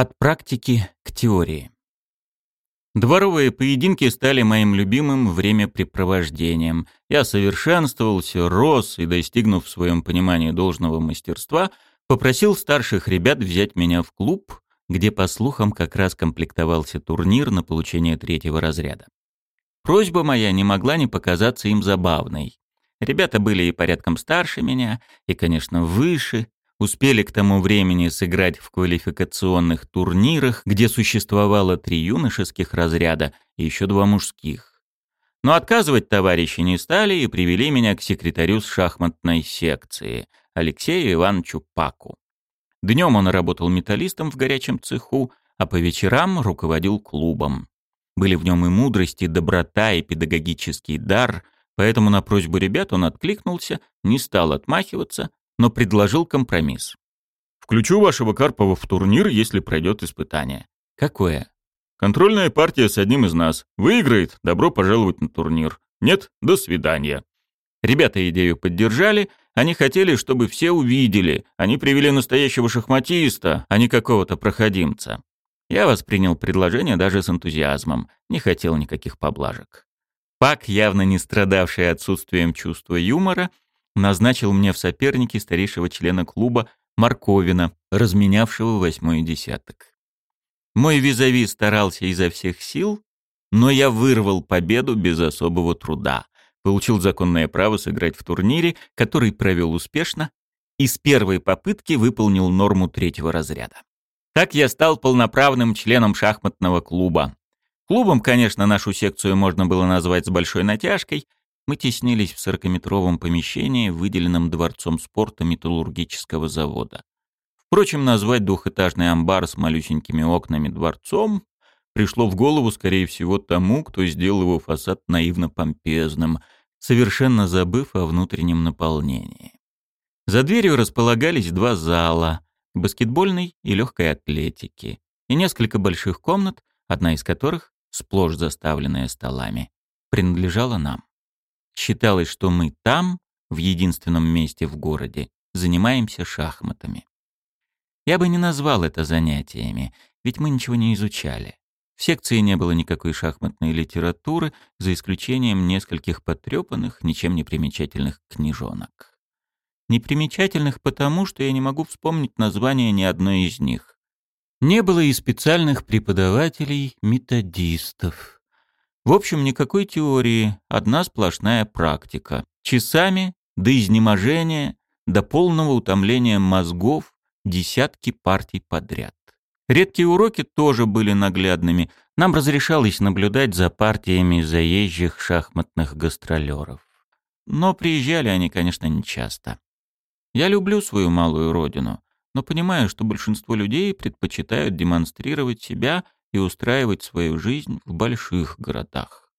От практики к теории. Дворовые поединки стали моим любимым времяпрепровождением. Я совершенствовался, рос и, достигнув в своем понимании должного мастерства, попросил старших ребят взять меня в клуб, где, по слухам, как раз комплектовался турнир на получение третьего разряда. Просьба моя не могла не показаться им забавной. Ребята были и порядком старше меня, и, конечно, выше, успели к тому времени сыграть в квалификационных турнирах, где существовало три юношеских разряда и еще два мужских. Но отказывать товарищи не стали и привели меня к секретарю с шахматной секции, Алексею Ивановичу Паку. Днем он работал металлистом в горячем цеху, а по вечерам руководил клубом. Были в нем и мудрость, и доброта, и педагогический дар, поэтому на просьбу ребят он откликнулся, не стал отмахиваться, но предложил компромисс. «Включу вашего Карпова в турнир, если пройдет испытание». «Какое?» «Контрольная партия с одним из нас. Выиграет, добро пожаловать на турнир. Нет, до свидания». Ребята идею поддержали, они хотели, чтобы все увидели. Они привели настоящего шахматиста, а не какого-то проходимца. Я воспринял предложение даже с энтузиазмом, не хотел никаких поблажек. Пак, явно не страдавший отсутствием чувства юмора, назначил мне в соперники старейшего члена клуба Марковина, разменявшего восьмой десяток. Мой визави старался изо всех сил, но я вырвал победу без особого труда, получил законное право сыграть в турнире, который провел успешно, и с первой попытки выполнил норму третьего разряда. Так я стал полноправным членом шахматного клуба. Клубом, конечно, нашу секцию можно было назвать с большой натяжкой, мы теснились в сорокаметровом помещении, выделенном дворцом спорта металлургического завода. Впрочем, назвать двухэтажный амбар с малюсенькими окнами дворцом пришло в голову, скорее всего, тому, кто сделал его фасад наивно-помпезным, совершенно забыв о внутреннем наполнении. За дверью располагались два зала — баскетбольный и легкой атлетики, и несколько больших комнат, одна из которых, сплошь заставленная столами, принадлежала нам. Считалось, что мы там, в единственном месте в городе, занимаемся шахматами. Я бы не назвал это занятиями, ведь мы ничего не изучали. В секции не было никакой шахматной литературы, за исключением нескольких потрепанных, ничем не примечательных книжонок. Непримечательных потому, что я не могу вспомнить название ни одной из них. Не было и специальных преподавателей-методистов. В общем, никакой теории, одна сплошная практика. Часами, до изнеможения, до полного утомления мозгов, десятки партий подряд. Редкие уроки тоже были наглядными. Нам разрешалось наблюдать за партиями заезжих шахматных гастролеров. Но приезжали они, конечно, нечасто. Я люблю свою малую родину, но понимаю, что большинство людей предпочитают демонстрировать себя – и устраивать свою жизнь в больших городах.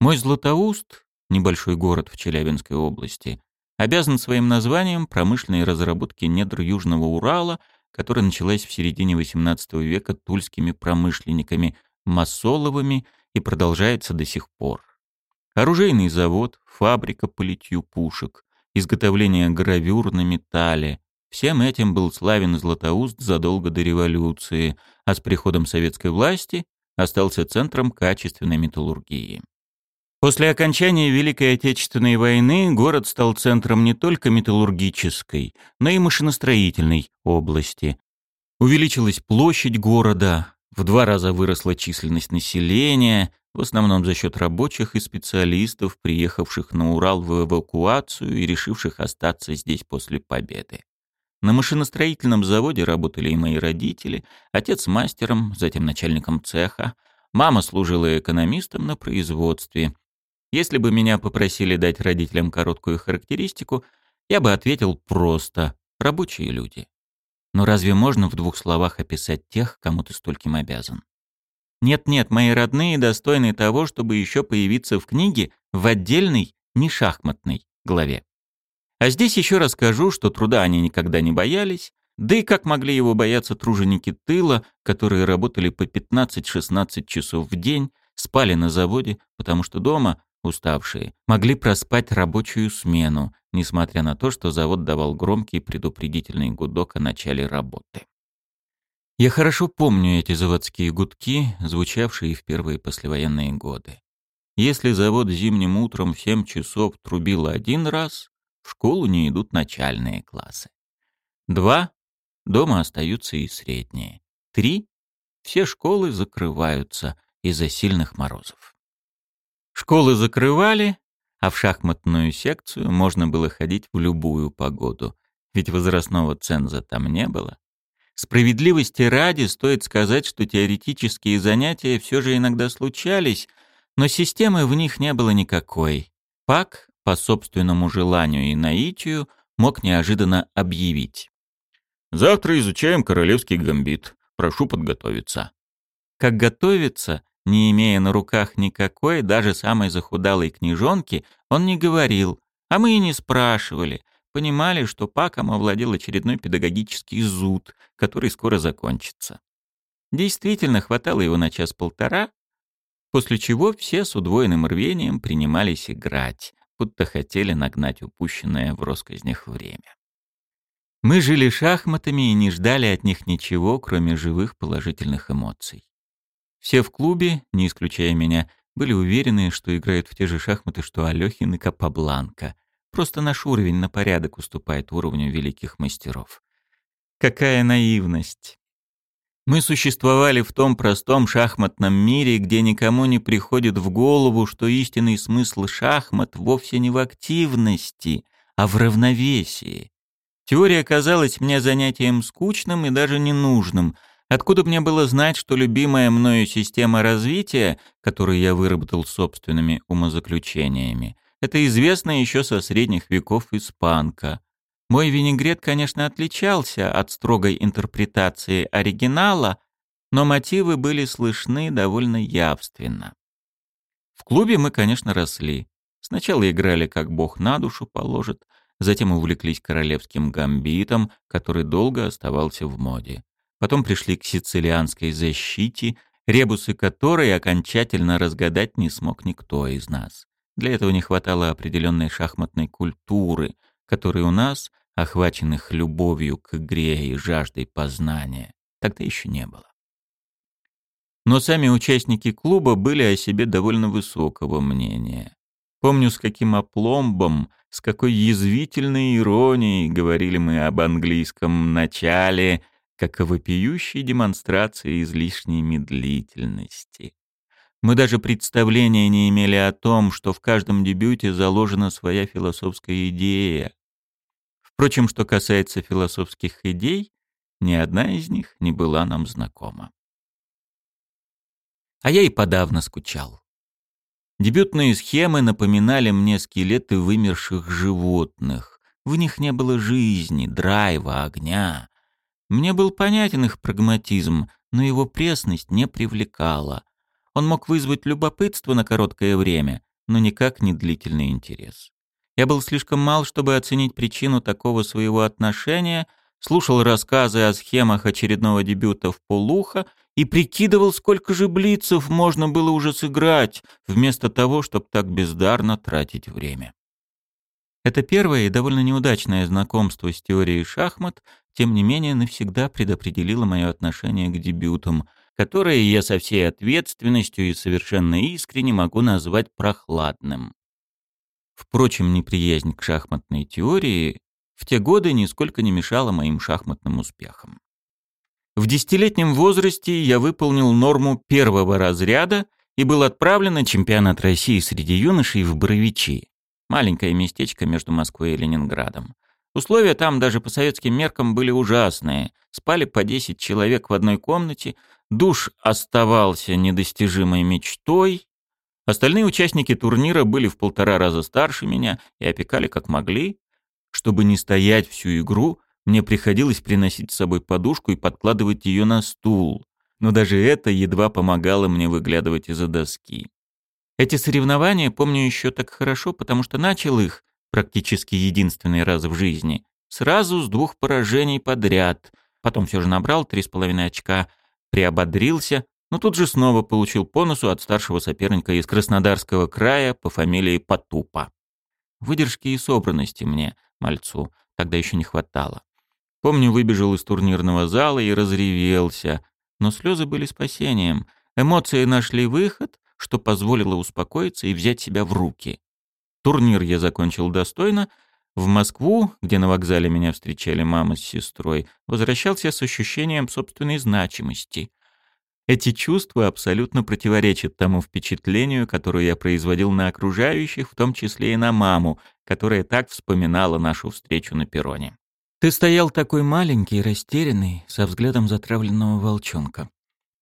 Мой Златоуст, небольшой город в Челябинской области, обязан своим названием промышленной разработке недр Южного Урала, которая началась в середине XVIII века тульскими промышленниками Масоловыми и продолжается до сих пор. Оружейный завод, фабрика по литью пушек, изготовление гравюр на металле, Всем этим был славен Златоуст задолго до революции, а с приходом советской власти остался центром качественной металлургии. После окончания Великой Отечественной войны город стал центром не только металлургической, но и машиностроительной области. Увеличилась площадь города, в два раза выросла численность населения, в основном за счет рабочих и специалистов, приехавших на Урал в эвакуацию и решивших остаться здесь после победы. На машиностроительном заводе работали и мои родители, отец мастером, затем начальником цеха, мама служила экономистом на производстве. Если бы меня попросили дать родителям короткую характеристику, я бы ответил просто «рабочие люди». Но разве можно в двух словах описать тех, кому ты стольким обязан? Нет-нет, мои родные достойны того, чтобы еще появиться в книге в отдельной, не шахматной главе. А здесь еще расскажу, что труда они никогда не боялись, да и как могли его бояться труженики тыла, которые работали по 15-16 часов в день, спали на заводе, потому что дома, уставшие, могли проспать рабочую смену, несмотря на то, что завод давал громкий предупредительный гудок о начале работы. Я хорошо помню эти заводские гудки, звучавшие в первые послевоенные годы. Если завод зимним утром в 7 часов трубил один раз, в школу не идут начальные классы. Два — дома остаются и средние. Три — все школы закрываются из-за сильных морозов. Школы закрывали, а в шахматную секцию можно было ходить в любую погоду, ведь возрастного ценза там не было. Справедливости ради стоит сказать, что теоретические занятия все же иногда случались, но системы в них не было никакой. Пак, по собственному желанию и наитию, мог неожиданно объявить. «Завтра изучаем королевский гамбит. Прошу подготовиться». Как готовиться, не имея на руках никакой, даже самой захудалой книжонки, он не говорил, а мы и не спрашивали. Понимали, что Паком овладел очередной педагогический зуд, который скоро закончится. Действительно, хватало его на час-полтора, после чего все с удвоенным рвением принимались играть, будто хотели нагнать упущенное в росказнях время. Мы жили шахматами и не ждали от них ничего, кроме живых положительных эмоций. Все в клубе, не исключая меня, были уверены, что играют в те же шахматы, что Алёхин и Капабланка. Просто наш уровень на порядок уступает уровню великих мастеров. Какая наивность! Мы существовали в том простом шахматном мире, где никому не приходит в голову, что истинный смысл шахмат вовсе не в активности, а в равновесии. Теория казалась мне занятием скучным и даже ненужным — Откуда мне было знать, что любимая мною система развития, которую я выработал собственными умозаключениями, это известно еще со средних веков испанка. Мой винегрет, конечно, отличался от строгой интерпретации оригинала, но мотивы были слышны довольно явственно. В клубе мы, конечно, росли. Сначала играли как бог на душу положит, затем увлеклись королевским гамбитом, который долго оставался в моде. Потом пришли к сицилианской защите, ребусы которой окончательно разгадать не смог никто из нас. Для этого не хватало определенной шахматной культуры, которой у нас, охваченных любовью к игре и жаждой познания, тогда еще не было. Но сами участники клуба были о себе довольно высокого мнения. Помню, с каким опломбом, с какой язвительной иронией говорили мы об английском начале как о вопиющей демонстрации излишней медлительности. Мы даже представления не имели о том, что в каждом дебюте заложена своя философская идея. Впрочем, что касается философских идей, ни одна из них не была нам знакома. А я и подавно скучал. Дебютные схемы напоминали мне скелеты вымерших животных. В них не было жизни, драйва, огня. Мне был понятен их прагматизм, но его пресность не привлекала. Он мог вызвать любопытство на короткое время, но никак не длительный интерес. Я был слишком мал, чтобы оценить причину такого своего отношения, слушал рассказы о схемах очередного дебюта в полуха и прикидывал, сколько же блицев можно было уже сыграть, вместо того, чтобы так бездарно тратить время. Это первое и довольно неудачное знакомство с теорией шахмат, тем не менее, навсегда предопределило мое отношение к дебютам, которые я со всей ответственностью и совершенно искренне могу назвать прохладным. Впрочем, неприязнь к шахматной теории в те годы нисколько не мешала моим шахматным успехам. В десятилетнем возрасте я выполнил норму первого разряда и был отправлен на чемпионат России среди юношей в Боровичи. Маленькое местечко между Москвой и Ленинградом. Условия там даже по советским меркам были ужасные. Спали по 10 человек в одной комнате, душ оставался недостижимой мечтой. Остальные участники турнира были в полтора раза старше меня и опекали как могли. Чтобы не стоять всю игру, мне приходилось приносить с собой подушку и подкладывать ее на стул. Но даже это едва помогало мне выглядывать из-за доски. Эти соревнования помню еще так хорошо, потому что начал их, практически единственный раз в жизни, сразу с двух поражений подряд. Потом все же набрал три с половиной очка, приободрился, но тут же снова получил по носу от старшего соперника из Краснодарского края по фамилии Потупа. Выдержки и собранности мне, мальцу, тогда еще не хватало. Помню, выбежал из турнирного зала и разревелся. Но слезы были спасением. Эмоции нашли выход, что позволило успокоиться и взять себя в руки. Турнир я закончил достойно. В Москву, где на вокзале меня встречали мама с сестрой, возвращался с ощущением собственной значимости. Эти чувства абсолютно противоречат тому впечатлению, которое я производил на окружающих, в том числе и на маму, которая так вспоминала нашу встречу на перроне. Ты стоял такой маленький, растерянный, со взглядом затравленного волчонка.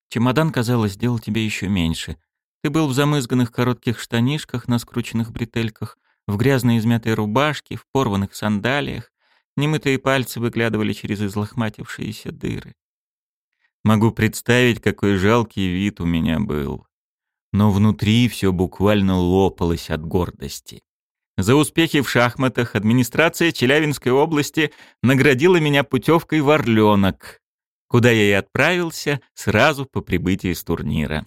Чемодан, казалось, сделал тебе еще меньше. Ты был в замызганных коротких штанишках на скрученных бретельках, в грязной измятой рубашке, в порванных сандалиях. Немытые пальцы выглядывали через излохматившиеся дыры. Могу представить, какой жалкий вид у меня был. Но внутри все буквально лопалось от гордости. За успехи в шахматах администрация Челябинской области наградила меня путевкой в Орленок, куда я и отправился сразу по прибытии с турнира.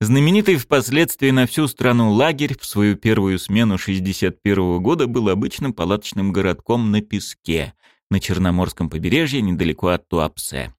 Знаменитый впоследствии на всю страну лагерь в свою первую смену 61 -го года был обычным палаточным городком на песке на Черноморском побережье недалеко от Туапсе.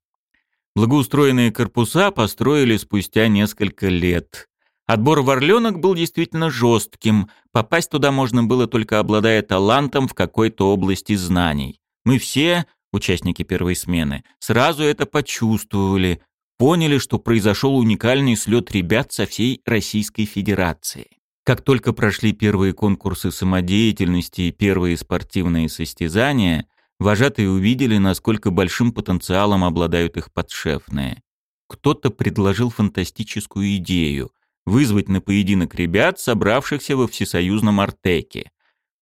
Благоустроенные корпуса построили спустя несколько лет. Отбор в Орленок был действительно жестким. Попасть туда можно было только обладая талантом в какой-то области знаний. Мы все, участники первой смены, сразу это почувствовали, поняли, что произошел уникальный слет ребят со всей Российской Федерации. Как только прошли первые конкурсы самодеятельности и первые спортивные состязания, вожатые увидели, насколько большим потенциалом обладают их подшефные. Кто-то предложил фантастическую идею вызвать на поединок ребят, собравшихся во всесоюзном Артеке.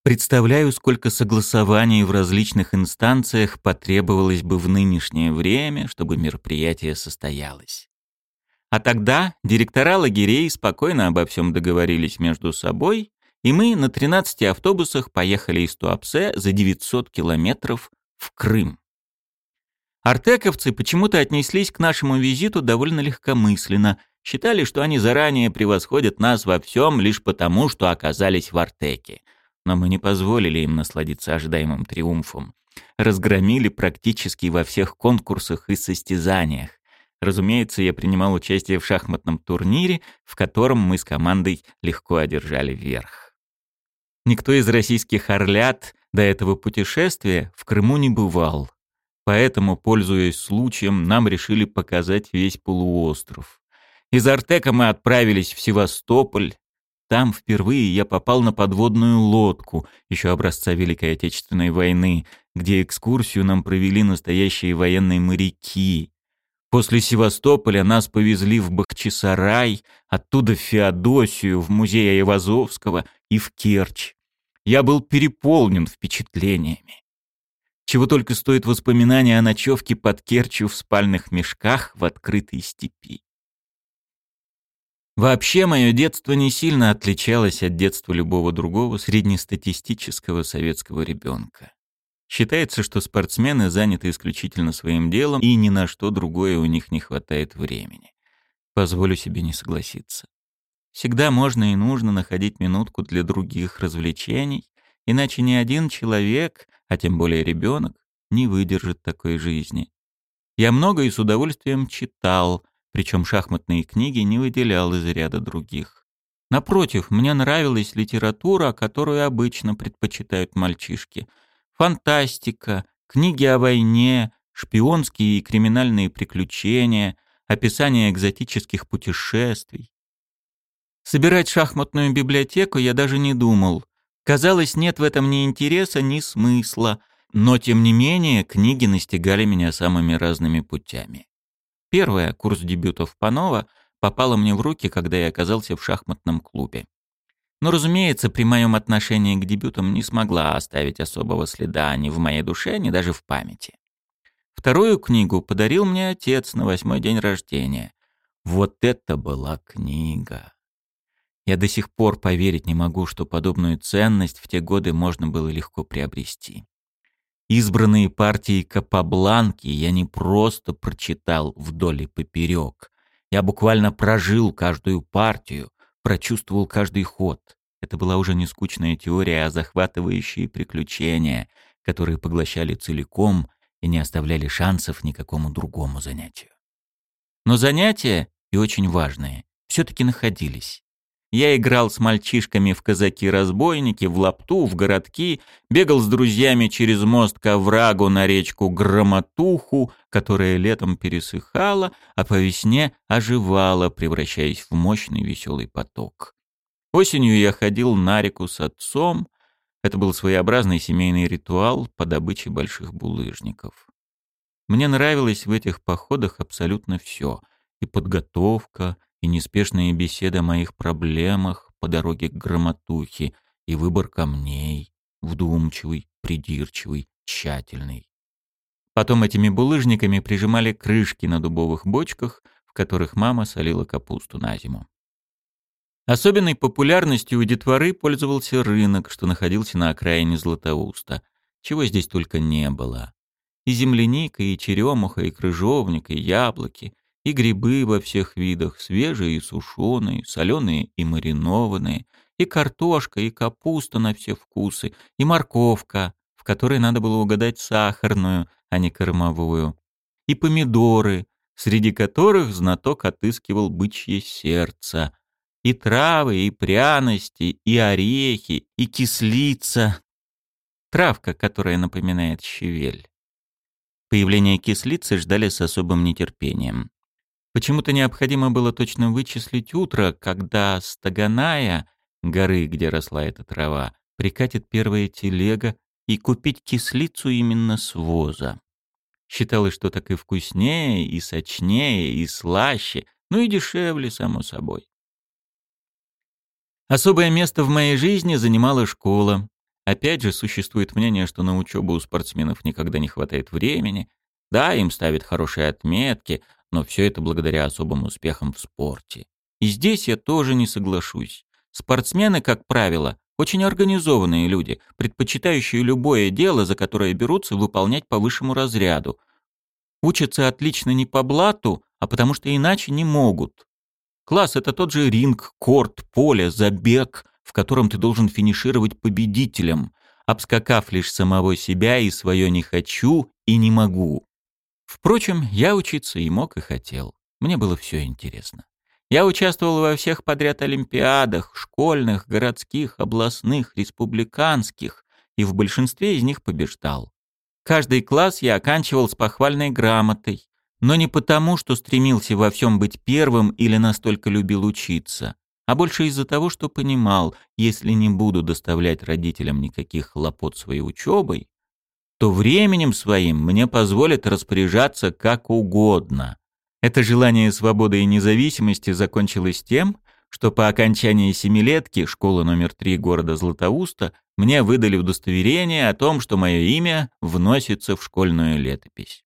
Представляю, сколько согласований в различных инстанциях потребовалось бы в нынешнее время, чтобы мероприятие состоялось. А тогда директора лагерей спокойно обо всем договорились между собой, и мы на 13 автобусах поехали из Туапсе за 900 километров в Крым. Артековцы почему-то отнеслись к нашему визиту довольно легкомысленно, считали, что они заранее превосходят нас во всем лишь потому, что оказались в Артеке. Но мы не позволили им насладиться ожидаемым триумфом. Разгромили практически во всех конкурсах и состязаниях. Разумеется, я принимал участие в шахматном турнире, в котором мы с командой легко одержали верх. Никто из российских орлят до этого путешествия в Крыму не бывал. Поэтому, пользуясь случаем, нам решили показать весь полуостров. Из Артека мы отправились в Севастополь. Там впервые я попал на подводную лодку, еще образца Великой Отечественной войны, где экскурсию нам провели настоящие военные моряки. После Севастополя нас повезли в Бахчисарай, оттуда в Феодосию, в музей Айвазовского и в Керчь. Я был переполнен впечатлениями. Чего только стоит воспоминание о ночевке под Керчью в спальных мешках в открытой степи. Вообще, мое детство не сильно отличалось от детства любого другого среднестатистического советского ребенка. Считается, что спортсмены заняты исключительно своим делом, и ни на что другое у них не хватает времени. Позволю себе не согласиться. Всегда можно и нужно находить минутку для других развлечений, иначе ни один человек, а тем более ребенок, не выдержит такой жизни. Я много и с удовольствием читал, причем шахматные книги не выделял из ряда других. Напротив, мне нравилась литература, которую обычно предпочитают мальчишки. Фантастика, книги о войне, шпионские и криминальные приключения, описание экзотических путешествий. Собирать шахматную библиотеку я даже не думал. Казалось, нет в этом ни интереса, ни смысла, но тем не менее книги настигали меня самыми разными путями. Первая, курс дебютов Панова, попала мне в руки, когда я оказался в шахматном клубе. Но, разумеется, при моем отношении к дебютам не смогла оставить особого следа ни в моей душе, ни даже в памяти. Вторую книгу подарил мне отец на восьмой день рождения. Вот это была книга! Я до сих пор поверить не могу, что подобную ценность в те годы можно было легко приобрести. Избранные партии Капабланки я не просто прочитал вдоль и поперек. Я буквально прожил каждую партию, прочувствовал каждый ход. Это была уже не скучная теория, а захватывающие приключения, которые поглощали целиком и не оставляли шансов никакому другому занятию. Но занятия, и очень важные, все-таки находились. Я играл с мальчишками в казаки-разбойники, в лапту, в городки, бегал с друзьями через мост к оврагу на речку Громотуху, которая летом пересыхала, а по весне оживала, превращаясь в мощный веселый поток. Осенью я ходил на реку с отцом. Это был своеобразный семейный ритуал по добыче больших булыжников. Мне нравилось в этих походах абсолютно все. И подготовка, и неспешные беседы о моих проблемах по дороге к громотухе, и выбор камней, вдумчивый, придирчивый, тщательный. Потом этими булыжниками прижимали крышки на дубовых бочках, в которых мама солила капусту на зиму. Особенной популярностью у детворы пользовался рынок, что находился на окраине Златоуста. Чего здесь только не было. И земляника, и черемуха, и крыжовник, и яблоки, и грибы во всех видах, свежие и сушеные, соленые и маринованные, и картошка, и капуста на все вкусы, и морковка, в которой надо было угадать сахарную, а не кормовую, и помидоры, среди которых знаток отыскивал бычье сердце, и травы, и пряности, и орехи, и кислица. Травка, которая напоминает щавель. Появление кислицы ждали с особым нетерпением. Почему-то необходимо было точно вычислить утро, когда с Таганая, горы, где росла эта трава, прикатит первая телега и купить кислицу именно с воза. Считалось, что так и вкуснее, и сочнее, и слаще, ну и дешевле, само собой. Особое место в моей жизни занимала школа. Опять же, существует мнение, что на учебу у спортсменов никогда не хватает времени. Да, им ставят хорошие отметки, но все это благодаря особым успехам в спорте. И здесь я тоже не соглашусь. Спортсмены, как правило, очень организованные люди, предпочитающие любое дело, за которое берутся, выполнять по высшему разряду. Учатся отлично не по блату, а потому что иначе не могут. Класс — это тот же ринг, корт, поле, забег, в котором ты должен финишировать победителем, обскакав лишь самого себя и свое «не хочу» и «не могу». Впрочем, я учиться и мог, и хотел. Мне было все интересно. Я участвовал во всех подряд олимпиадах, школьных, городских, областных, республиканских, и в большинстве из них побеждал. Каждый класс я оканчивал с похвальной грамотой, но не потому, что стремился во всем быть первым или настолько любил учиться, а больше из-за того, что понимал, если не буду доставлять родителям никаких хлопот своей учебой, то временем своим мне позволят распоряжаться как угодно. Это желание свободы и независимости закончилось тем, что по окончании семилетки школы номер три города Златоуста мне выдали удостоверение о том, что мое имя вносится в школьную летопись.